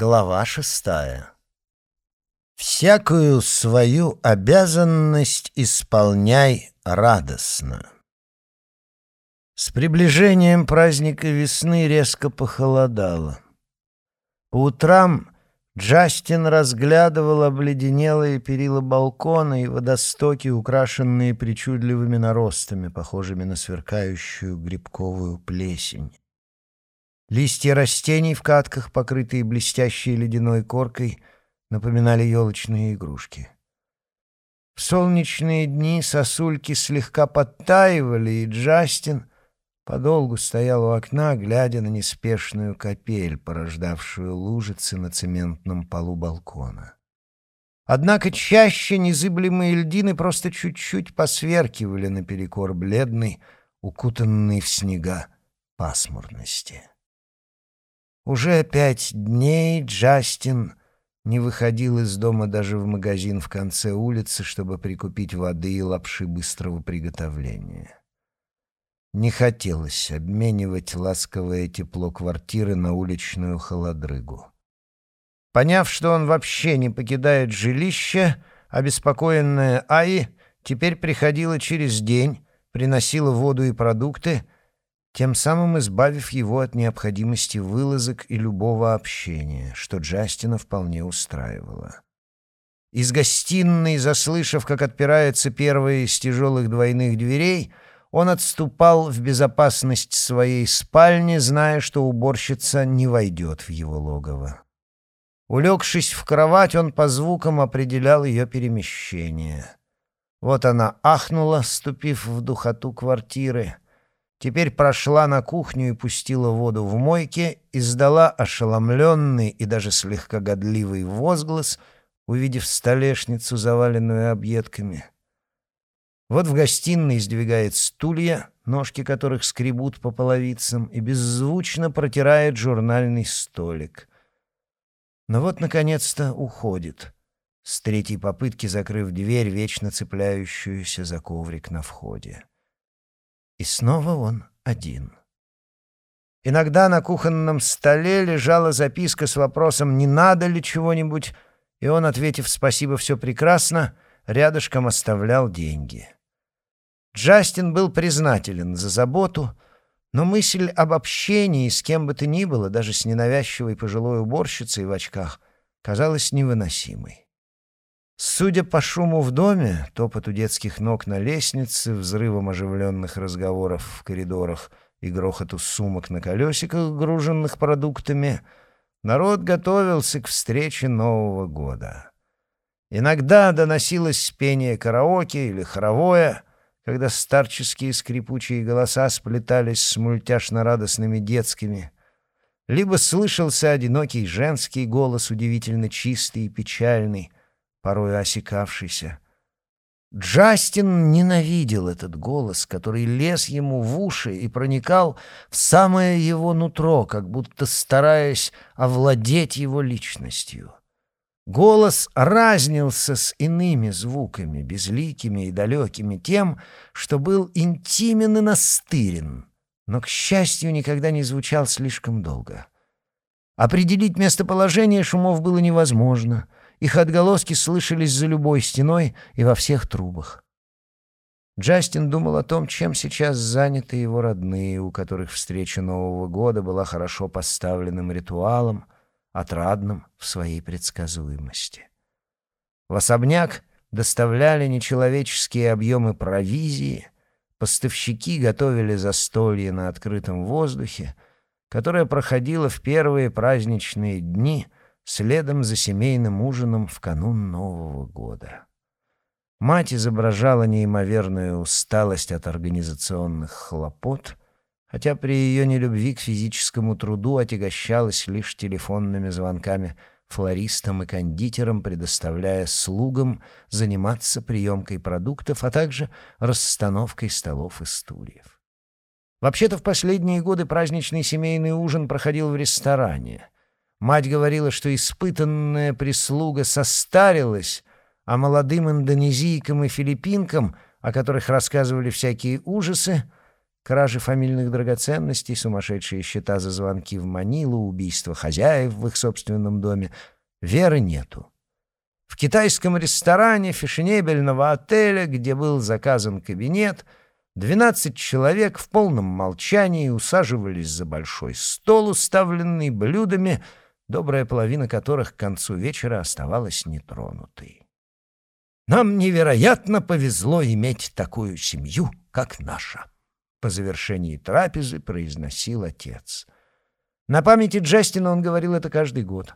Глава шестая. «Всякую свою обязанность исполняй радостно». С приближением праздника весны резко похолодало. По утрам Джастин разглядывал обледенелые перила балкона и водостоки, украшенные причудливыми наростами, похожими на сверкающую грибковую плесень. Листья растений в катках, покрытые блестящей ледяной коркой, напоминали елочные игрушки. В солнечные дни сосульки слегка подтаивали, и Джастин подолгу стоял у окна, глядя на неспешную капель, порождавшую лужицы на цементном полу балкона. Однако чаще незыблемые льдины просто чуть-чуть посверкивали наперекор бледной, укутанной в снега пасмурности. Уже пять дней Джастин не выходил из дома даже в магазин в конце улицы, чтобы прикупить воды и лапши быстрого приготовления. Не хотелось обменивать ласковое тепло квартиры на уличную холодрыгу. Поняв, что он вообще не покидает жилище, обеспокоенная Аи теперь приходила через день, приносила воду и продукты — тем самым избавив его от необходимости вылазок и любого общения, что Джастина вполне устраивало. Из гостиной, заслышав, как отпирается первая из тяжелых двойных дверей, он отступал в безопасность своей спальни, зная, что уборщица не войдет в его логово. Улегшись в кровать, он по звукам определял ее перемещение. Вот она ахнула, ступив в духоту квартиры — теперь прошла на кухню и пустила воду в мойке, издала ошеломленный и даже слегка годливый возглас, увидев столешницу, заваленную объедками. Вот в гостиной сдвигает стулья, ножки которых скребут по половицам, и беззвучно протирает журнальный столик. Но вот, наконец-то, уходит, с третьей попытки закрыв дверь, вечно цепляющуюся за коврик на входе. И снова он один. Иногда на кухонном столе лежала записка с вопросом «не надо ли чего-нибудь?», и он, ответив «спасибо, все прекрасно», рядышком оставлял деньги. Джастин был признателен за заботу, но мысль об общении с кем бы то ни было, даже с ненавязчивой пожилой уборщицей в очках, казалась невыносимой. Судя по шуму в доме, топоту детских ног на лестнице, взрывам оживленных разговоров в коридорах и грохоту сумок на колесиках, груженных продуктами, народ готовился к встрече Нового года. Иногда доносилось пение караоке или хоровое, когда старческие скрипучие голоса сплетались с мультяшно-радостными детскими — либо слышался одинокий женский голос, удивительно чистый и печальный, порой осекавшийся. Джастин ненавидел этот голос, который лез ему в уши и проникал в самое его нутро, как будто стараясь овладеть его личностью. Голос разнился с иными звуками, безликими и далекими, тем, что был интимен и настырен, но, к счастью, никогда не звучал слишком долго. Определить местоположение шумов было невозможно — их отголоски слышались за любой стеной и во всех трубах. Джастин думал о том, чем сейчас заняты его родные, у которых встреча Нового года была хорошо поставленным ритуалом, отрадным в своей предсказуемости. В особняк доставляли нечеловеческие объемы провизии, поставщики готовили застолье на открытом воздухе, которое проходило в первые праздничные дни — следом за семейным ужином в канун Нового года. Мать изображала неимоверную усталость от организационных хлопот, хотя при ее нелюбви к физическому труду отягощалась лишь телефонными звонками флористам и кондитерам, предоставляя слугам заниматься приемкой продуктов, а также расстановкой столов и стульев. Вообще-то в последние годы праздничный семейный ужин проходил в ресторане — Мать говорила, что испытанная прислуга состарилась, а молодым индонезийкам и филиппинкам, о которых рассказывали всякие ужасы, Кражи фамильных драгоценностей, сумасшедшие счета за звонки в Манилу, убийство хозяев в их собственном доме. Веры нету. В китайском ресторане фешенебельного отеля, где был заказан кабинет, двенадцать человек в полном молчании усаживались за большой стол, уставленный блюдами, добрая половина которых к концу вечера оставалась нетронутой. Нам невероятно повезло иметь такую семью, как наша. По завершении трапезы произносил отец. На памяти Джастина он говорил это каждый год.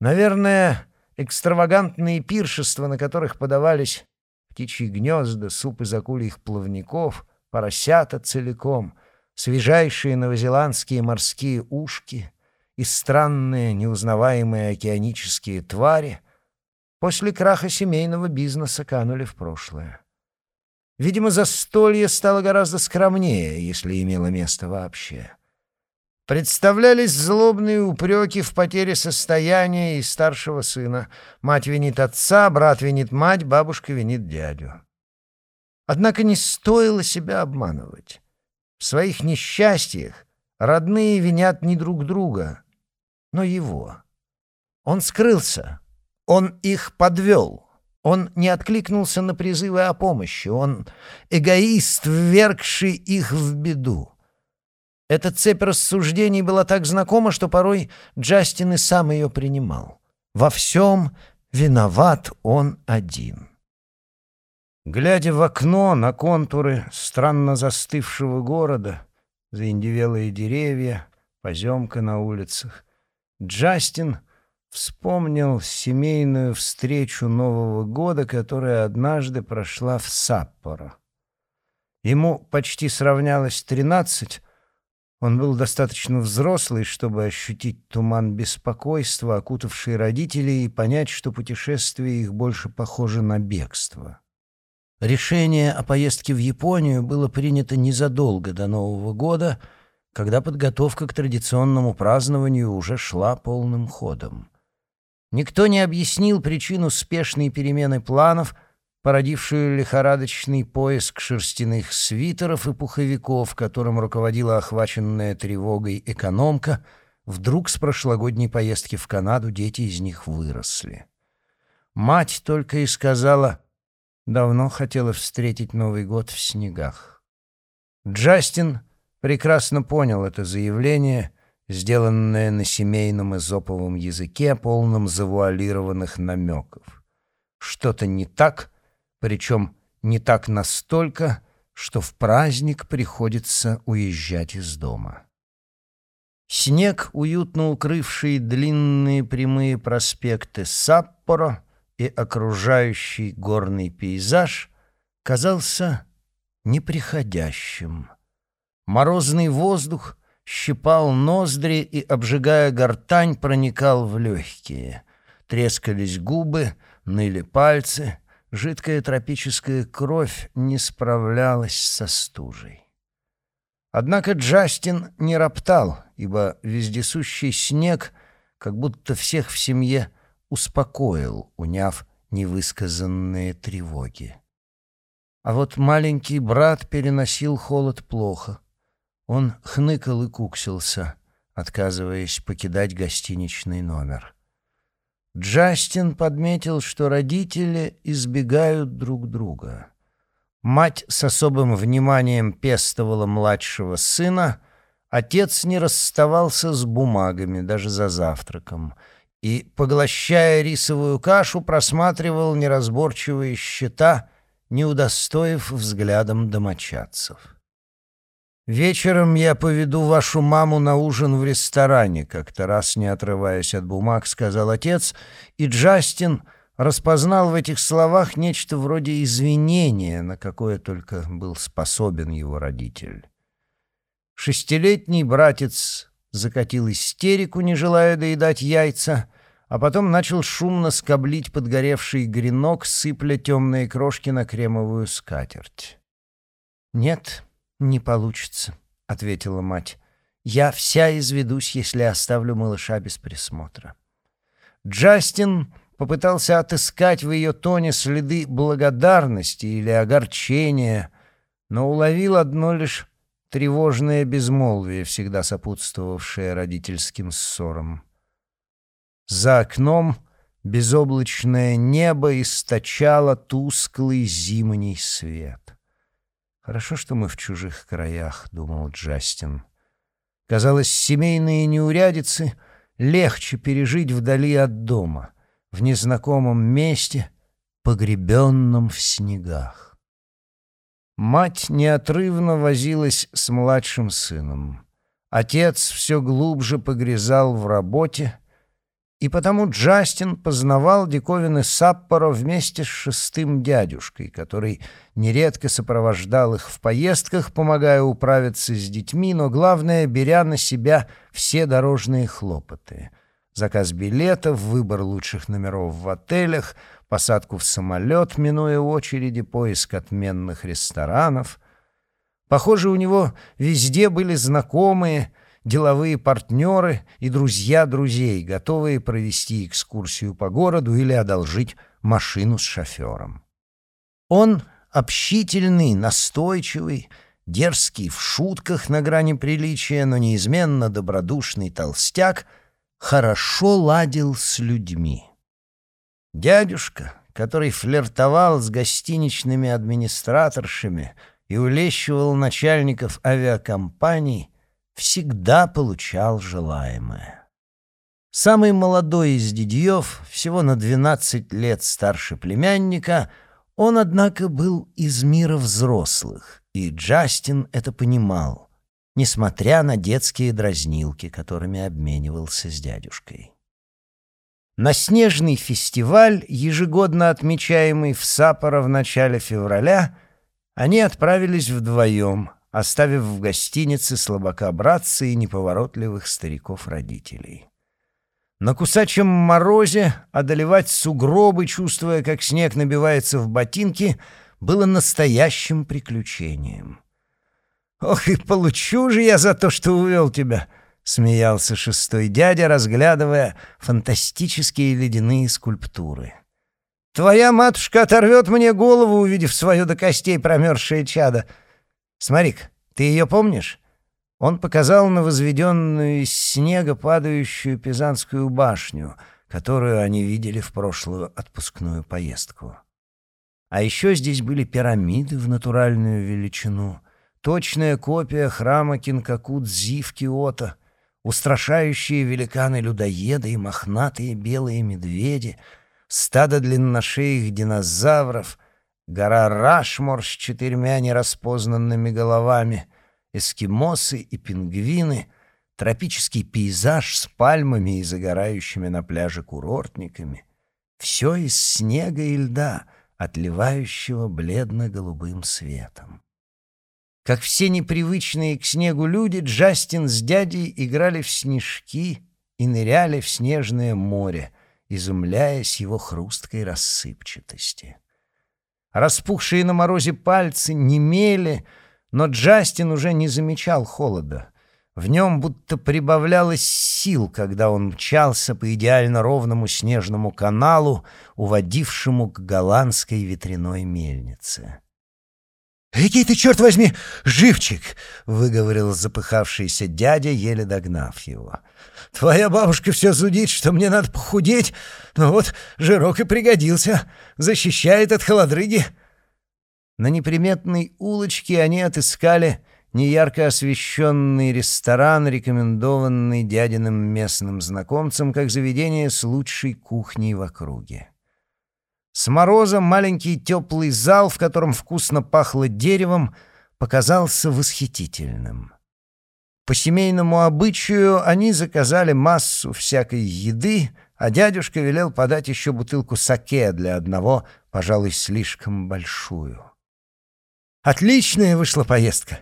Наверное, экстравагантные пиршества, на которых подавались птичьи гнезда, суп из акульих плавников, поросята целиком, свежайшие новозеландские морские ушки и странные неузнаваемые океанические твари, после краха семейного бизнеса канули в прошлое. Видимо, застолье стало гораздо скромнее, если имело место вообще. Представлялись злобные упреки в потере состояния и старшего сына. Мать винит отца, брат винит мать, бабушка винит дядю. Однако не стоило себя обманывать. В своих несчастьях родные винят не друг друга, но его. Он скрылся, он их подвел. Он не откликнулся на призывы о помощи. Он эгоист, ввергший их в беду. Эта цепь рассуждений была так знакома, что порой Джастин и сам ее принимал. Во всем виноват он один. Глядя в окно на контуры странно застывшего города, заиндевелые деревья, поземка на улицах, Джастин — вспомнил семейную встречу Нового года, которая однажды прошла в Саппоро. Ему почти сравнялось тринадцать, он был достаточно взрослый, чтобы ощутить туман беспокойства, окутавший родителей, и понять, что путешествие их больше похоже на бегство. Решение о поездке в Японию было принято незадолго до Нового года, когда подготовка к традиционному празднованию уже шла полным ходом. Никто не объяснил причину спешной перемены планов, породившую лихорадочный поиск шерстяных свитеров и пуховиков, которым руководила охваченная тревогой экономка. Вдруг с прошлогодней поездки в Канаду дети из них выросли. Мать только и сказала, давно хотела встретить Новый год в снегах. Джастин прекрасно понял это заявление — сделанное на семейном эзоповом языке, полном завуалированных намеков. Что-то не так, причем не так настолько, что в праздник приходится уезжать из дома. Снег, уютно укрывший длинные прямые проспекты Саппоро и окружающий горный пейзаж, казался неприходящим. Морозный воздух — щипал ноздри и, обжигая гортань, проникал в легкие. Трескались губы, ныли пальцы, жидкая тропическая кровь не справлялась со стужей. Однако Джастин не роптал, ибо вездесущий снег как будто всех в семье успокоил, уняв невысказанные тревоги. А вот маленький брат переносил холод плохо. Он хныкал и куксился, отказываясь покидать гостиничный номер. Джастин подметил, что родители избегают друг друга. Мать с особым вниманием пестовала младшего сына, отец не расставался с бумагами даже за завтраком и, поглощая рисовую кашу, просматривал неразборчивые счета, не удостоив взглядом домочадцев. «Вечером я поведу вашу маму на ужин в ресторане», — как-то раз, не отрываясь от бумаг, сказал отец, и Джастин распознал в этих словах нечто вроде извинения, на какое только был способен его родитель. Шестилетний братец закатил истерику, не желая доедать яйца, а потом начал шумно скоблить подгоревший гренок, сыпля темные крошки на кремовую скатерть. «Нет», «Не получится», — ответила мать. «Я вся изведусь, если оставлю малыша без присмотра». Джастин попытался отыскать в ее тоне следы благодарности или огорчения, но уловил одно лишь тревожное безмолвие, всегда сопутствовавшее родительским ссорам. За окном безоблачное небо источало тусклый зимний свет. «Хорошо, что мы в чужих краях», — думал Джастин. Казалось, семейные неурядицы легче пережить вдали от дома, в незнакомом месте, погребенном в снегах. Мать неотрывно возилась с младшим сыном. Отец все глубже погрязал в работе, и потому Джастин познавал диковины Саппоро вместе с шестым дядюшкой, который нередко сопровождал их в поездках, помогая управиться с детьми, но, главное, беря на себя все дорожные хлопоты. Заказ билетов, выбор лучших номеров в отелях, посадку в самолет, минуя очереди, поиск отменных ресторанов. Похоже, у него везде были знакомые — деловые партнеры и друзья друзей, готовые провести экскурсию по городу или одолжить машину с шофером. Он общительный, настойчивый, дерзкий в шутках на грани приличия, но неизменно добродушный толстяк, хорошо ладил с людьми. Дядюшка, который флиртовал с гостиничными администраторшами и улещивал начальников авиакомпаний, всегда получал желаемое. Самый молодой из дядьев, всего на 12 лет старше племянника, он, однако, был из мира взрослых, и Джастин это понимал, несмотря на детские дразнилки, которыми обменивался с дядюшкой. На снежный фестиваль, ежегодно отмечаемый в Сапоро в начале февраля, они отправились вдвоем — оставив в гостинице слабака-братца и неповоротливых стариков-родителей. На кусачем морозе одолевать сугробы, чувствуя, как снег набивается в ботинки, было настоящим приключением. «Ох, и получу же я за то, что увел тебя!» — смеялся шестой дядя, разглядывая фантастические ледяные скульптуры. «Твоя матушка оторвет мне голову, увидев свое до костей промерзшее чадо. Смотри ты ее помнишь?» Он показал на возведенную из снега падающую Пизанскую башню, которую они видели в прошлую отпускную поездку. А еще здесь были пирамиды в натуральную величину, точная копия храма Кинкаку-Дзи в Киото, устрашающие великаны-людоеды и мохнатые белые медведи, стадо длинношеих динозавров, гора Рашмор с четырьмя нераспознанными головами, эскимосы и пингвины, тропический пейзаж с пальмами и загорающими на пляже курортниками. Все из снега и льда, отливающего бледно-голубым светом. Как все непривычные к снегу люди, Джастин с дядей играли в снежки и ныряли в снежное море, изумляясь его хрусткой рассыпчатости. Распухшие на морозе пальцы немели, но Джастин уже не замечал холода. В нем будто прибавлялось сил, когда он мчался по идеально ровному снежному каналу, уводившему к голландской ветряной мельнице. «Какие ты, черт возьми, живчик!» — выговорил запыхавшийся дядя, еле догнав его. «Твоя бабушка все зудит, что мне надо похудеть, но вот жирок и пригодился, защищает от холодрыги». На неприметной улочке они отыскали неярко освещенный ресторан, рекомендованный дядиным местным знакомцам как заведение с лучшей кухней в округе. С мороза маленький теплый зал, в котором вкусно пахло деревом, показался восхитительным. По семейному обычаю они заказали массу всякой еды, а дядюшка велел подать еще бутылку саке для одного, пожалуй, слишком большую. Отличная вышла поездка.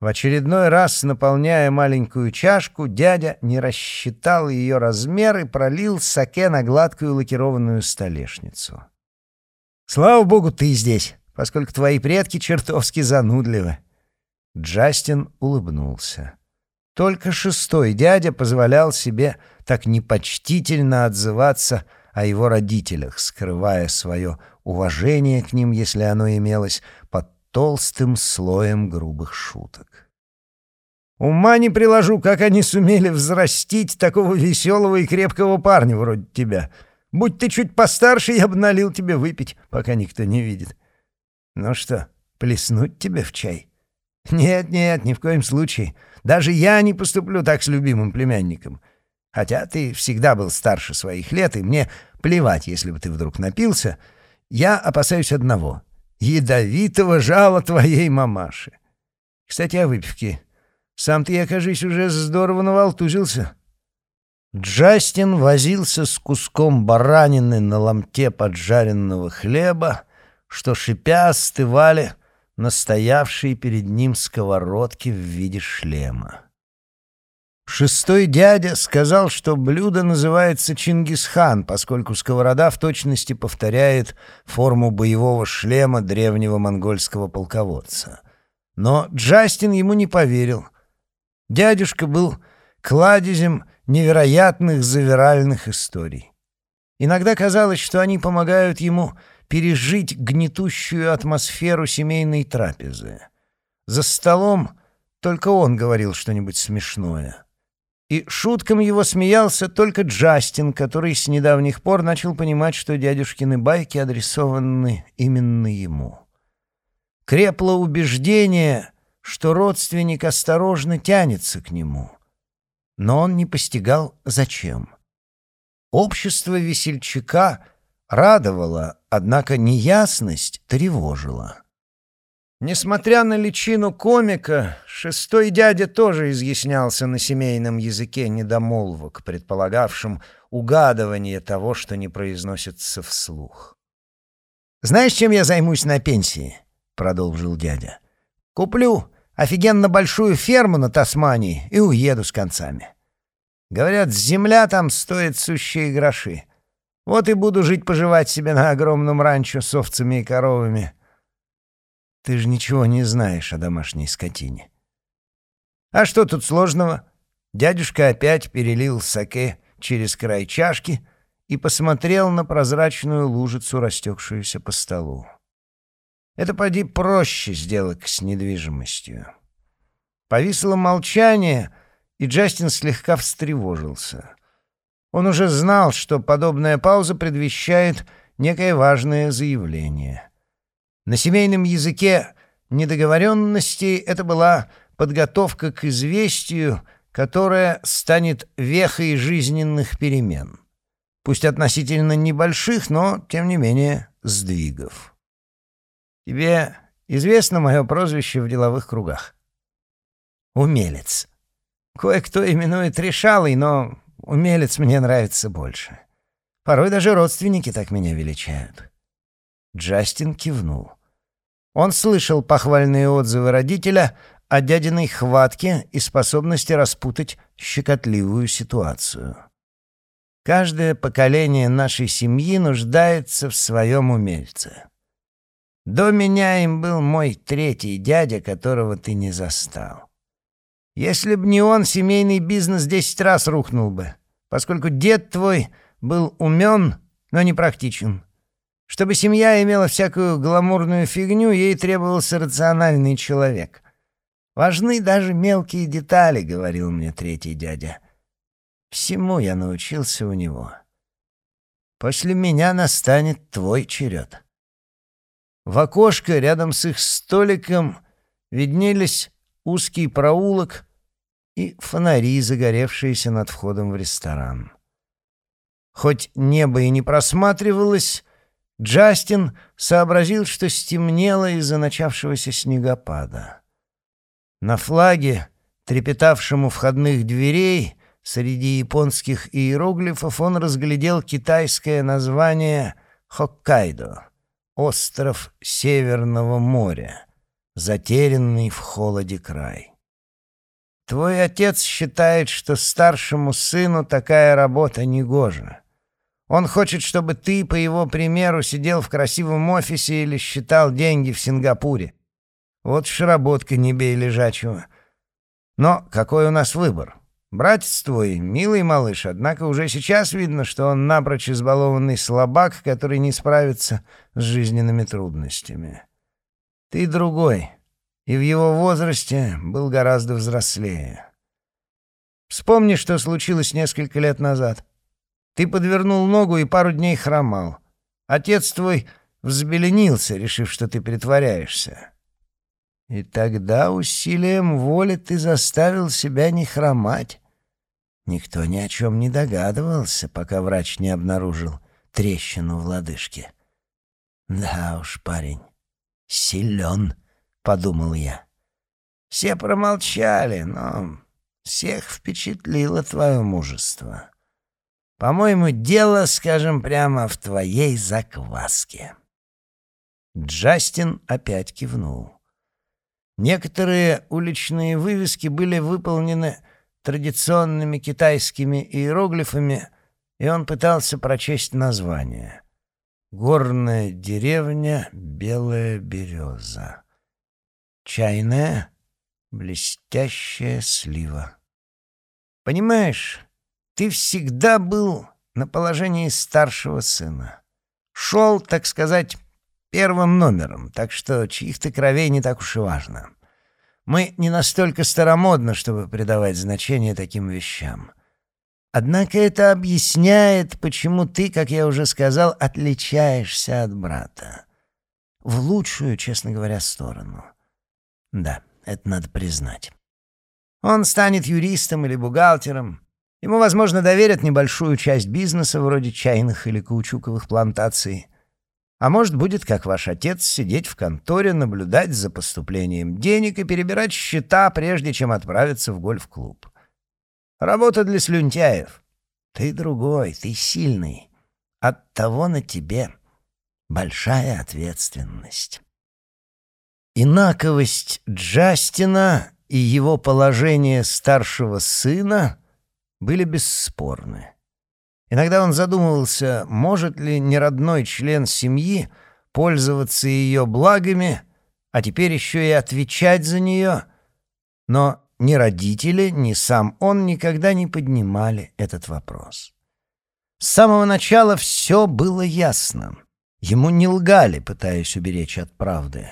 В очередной раз, наполняя маленькую чашку, дядя не рассчитал ее размер и пролил саке на гладкую лакированную столешницу. «Слава богу, ты здесь, поскольку твои предки чертовски занудливы». Джастин улыбнулся. Только шестой дядя позволял себе так непочтительно отзываться о его родителях, скрывая свое уважение к ним, если оно имелось, под толстым слоем грубых шуток. Ума не приложу, как они сумели взрастить такого веселого и крепкого парня вроде тебя. Будь ты чуть постарше, я бы налил тебе выпить, пока никто не видит. Ну что, плеснуть тебе в чай? Нет, нет, ни в коем случае. Даже я не поступлю так с любимым племянником. Хотя ты всегда был старше своих лет, и мне плевать, если бы ты вдруг напился. Я опасаюсь одного — ядовитого жала твоей мамаши. Кстати, о выпивке. Сам ты, я, кажись, уже здорово навалтузился. Джастин возился с куском баранины на ломте поджаренного хлеба, что, шипя, остывали настоявшие перед ним сковородки в виде шлема. Шестой дядя сказал, что блюдо называется Чингисхан, поскольку сковорода в точности повторяет форму боевого шлема древнего монгольского полководца. Но Джастин ему не поверил. Дядюшка был кладезем невероятных завиральных историй. Иногда казалось, что они помогают ему пережить гнетущую атмосферу семейной трапезы. За столом только он говорил что-нибудь смешное — и шуткам его смеялся только Джастин, который с недавних пор начал понимать, что дядюшкины байки адресованы именно ему. Крепло убеждение, что родственник осторожно тянется к нему. Но он не постигал, зачем. Общество весельчака радовало, однако неясность тревожила. Несмотря на личину комика, шестой дядя тоже изъяснялся на семейном языке недомолвок, предполагавшим угадывание того, что не произносится вслух. «Знаешь, чем я займусь на пенсии?» — продолжил дядя. «Куплю офигенно большую ферму на Тасмании и уеду с концами. Говорят, земля там стоит сущие гроши. Вот и буду жить-поживать себе на огромном ранчо с овцами и коровами». Ты же ничего не знаешь о домашней скотине. А что тут сложного? Дядюшка опять перелил саке через край чашки и посмотрел на прозрачную лужицу, растекшуюся по столу. Это, поди, проще сделок с недвижимостью. Повисло молчание, и Джастин слегка встревожился. Он уже знал, что подобная пауза предвещает некое важное заявление. На семейном языке недоговоренности это была подготовка к известию, которое станет вехой жизненных перемен. Пусть относительно небольших, но, тем не менее, сдвигов. Тебе известно мое прозвище в деловых кругах? Умелец. Кое-кто именует решалой, но умелец мне нравится больше. Порой даже родственники так меня величают. Джастин кивнул. Он слышал похвальные отзывы родителя о дядиной хватке и способности распутать щекотливую ситуацию. Каждое поколение нашей семьи нуждается в своем умельце. До меня им был мой третий дядя, которого ты не застал. Если б не он, семейный бизнес десять раз рухнул бы, поскольку дед твой был умен, но не практичен. Чтобы семья имела всякую гламурную фигню, ей требовался рациональный человек. «Важны даже мелкие детали», — говорил мне третий дядя. «Всему я научился у него. После меня настанет твой черед». В окошко рядом с их столиком виднелись узкий проулок и фонари, загоревшиеся над входом в ресторан. Хоть небо и не просматривалось, Джастин сообразил, что стемнело из-за начавшегося снегопада. На флаге, трепетавшем у входных дверей, среди японских иероглифов он разглядел китайское название Хоккайдо — остров Северного моря, затерянный в холоде край. Твой отец считает, что старшему сыну такая работа негожа. Он хочет, чтобы ты, по его примеру, сидел в красивом офисе или считал деньги в Сингапуре. Вот уж работка не бей лежачего. Но какой у нас выбор? Братец твой, милый малыш, однако уже сейчас видно, что он напрочь избалованный слабак, который не справится с жизненными трудностями. Ты другой. и в его возрасте был гораздо взрослее. Вспомни, что случилось несколько лет назад. Ты подвернул ногу и пару дней хромал. Отец твой взбеленился, решив, что ты притворяешься. И тогда усилием воли ты заставил себя не хромать. Никто ни о чем не догадывался, пока врач не обнаружил трещину в лодыжке. Да уж, парень, силен, подумал я. Все промолчали, но всех впечатлило твое мужество. По-моему, дело, скажем прямо, в твоей закваске. Джастин опять кивнул. Некоторые уличные вывески были выполнены традиционными китайскими иероглифами, и он пытался прочесть название. «Горная деревня, белая береза». «Чайная, блестящая слива». «Понимаешь, ты всегда был на положении старшего сына. Шел, так сказать, первым номером, так что чьих-то кровей не так уж и важно». Мы не настолько старомодны, чтобы придавать значение таким вещам. Однако это объясняет, почему ты, как я уже сказал, отличаешься от брата. В лучшую, честно говоря, сторону. Да, это надо признать. Он станет юристом или бухгалтером. Ему, возможно, доверят небольшую часть бизнеса, вроде чайных или каучуковых плантаций — а может, будет, как ваш отец, сидеть в конторе, наблюдать за поступлением денег и перебирать счета, прежде чем отправиться в гольф-клуб. Работа для слюнтяев. Ты другой, ты сильный. Оттого на тебе большая ответственность. Инаковость Джастина и его положение старшего сына были бесспорны. Иногда он задумывался, может ли неродной член семьи пользоваться ее благами, а теперь еще и отвечать за нее. Но ни родители, ни сам он никогда не поднимали этот вопрос. С самого начала все было ясно. Ему не лгали, пытаясь уберечь от правды.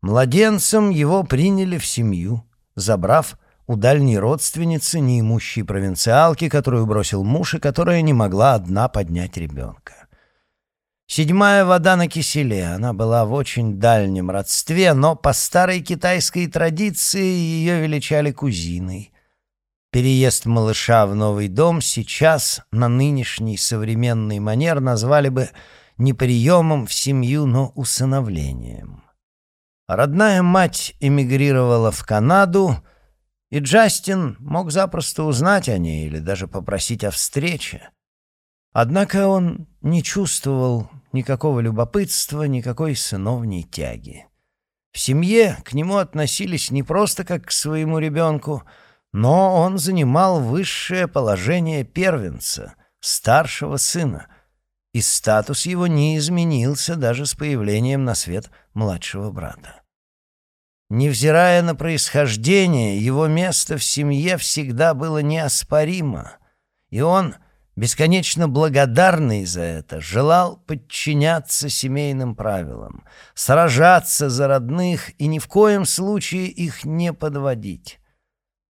Младенцем его приняли в семью, забрав у дальней родственницы, неимущей провинциалки, которую бросил муж и которая не могла одна поднять ребенка. Седьмая вода на киселе, она была в очень дальнем родстве, но по старой китайской традиции ее величали кузиной. Переезд малыша в новый дом сейчас на нынешний современный манер назвали бы не приемом в семью, но усыновлением. Родная мать эмигрировала в Канаду — и Джастин мог запросто узнать о ней или даже попросить о встрече. Однако он не чувствовал никакого любопытства, никакой сыновней тяги. В семье к нему относились не просто как к своему ребенку, но он занимал высшее положение первенца, старшего сына, и статус его не изменился даже с появлением на свет младшего брата. Невзирая на происхождение, его место в семье всегда было неоспоримо, и он, бесконечно благодарный за это, желал подчиняться семейным правилам, сражаться за родных и ни в коем случае их не подводить.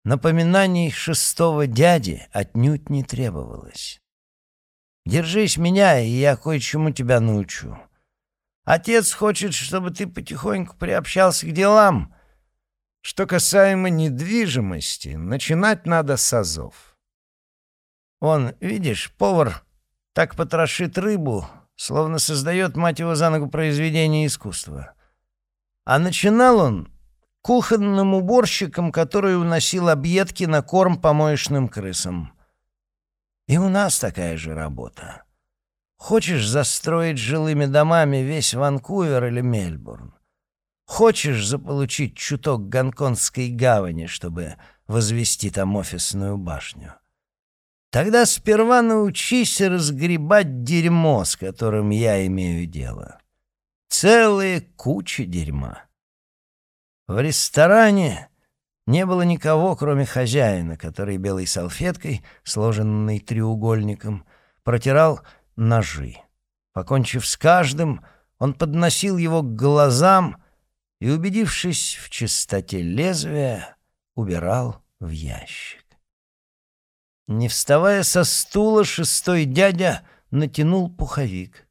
Напоминаний шестого дяди отнюдь не требовалось. «Держись меня, и я кое-чему тебя научу», Отец хочет, чтобы ты потихоньку приобщался к делам. Что касаемо недвижимости, начинать надо с азов. Он, видишь, повар так потрошит рыбу, словно создает, мать его, за ногу произведение искусства. А начинал он кухонным уборщиком, который уносил объедки на корм помоечным крысам. И у нас такая же работа. Хочешь застроить жилыми домами весь Ванкувер или Мельбурн? Хочешь заполучить чуток Гонконгской гавани, чтобы возвести там офисную башню? Тогда сперва научись разгребать дерьмо, с которым я имею дело. Целые кучи дерьма. В ресторане не было никого, кроме хозяина, который белой салфеткой, сложенной треугольником, протирал ножи. Покончив с каждым, он подносил его к глазам и, убедившись в чистоте лезвия, убирал в ящик. Не вставая со стула, шестой дядя натянул пуховик.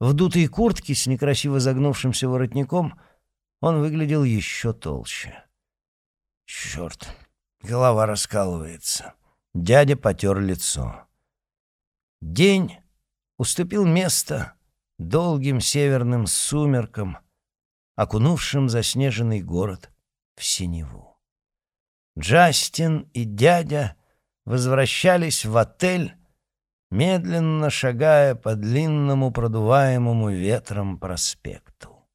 В дутой куртке с некрасиво загнувшимся воротником он выглядел еще толще. Черт, голова раскалывается. Дядя потер лицо. День уступил место долгим северным сумеркам, окунувшим заснеженный город в синеву. Джастин и дядя возвращались в отель, медленно шагая по длинному продуваемому ветром проспекту.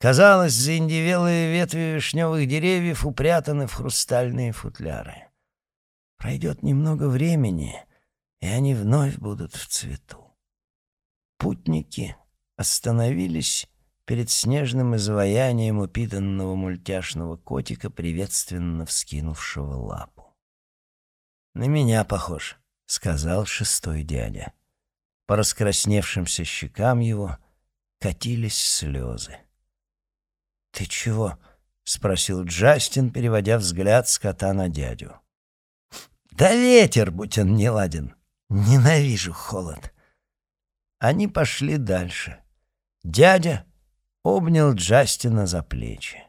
Казалось, заиндевелые ветви вишневых деревьев упрятаны в хрустальные футляры. Пройдет немного времени, и они вновь будут в цвету. Путники остановились перед снежным изваянием упитанного мультяшного котика, приветственно вскинувшего лапу. «На меня похож», — сказал шестой дядя. По раскрасневшимся щекам его катились слезы. «Ты чего?» — спросил Джастин, переводя взгляд с кота на дядю. «Да ветер, будь он неладен! Ненавижу холод!» Они пошли дальше. Дядя обнял Джастина за плечи.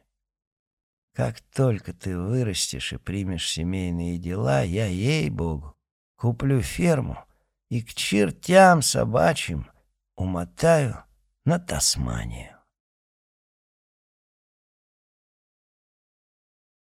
«Как только ты вырастешь и примешь семейные дела, я, ей-богу, Куплю ферму и к чертям собачьим умотаю на Тасманию.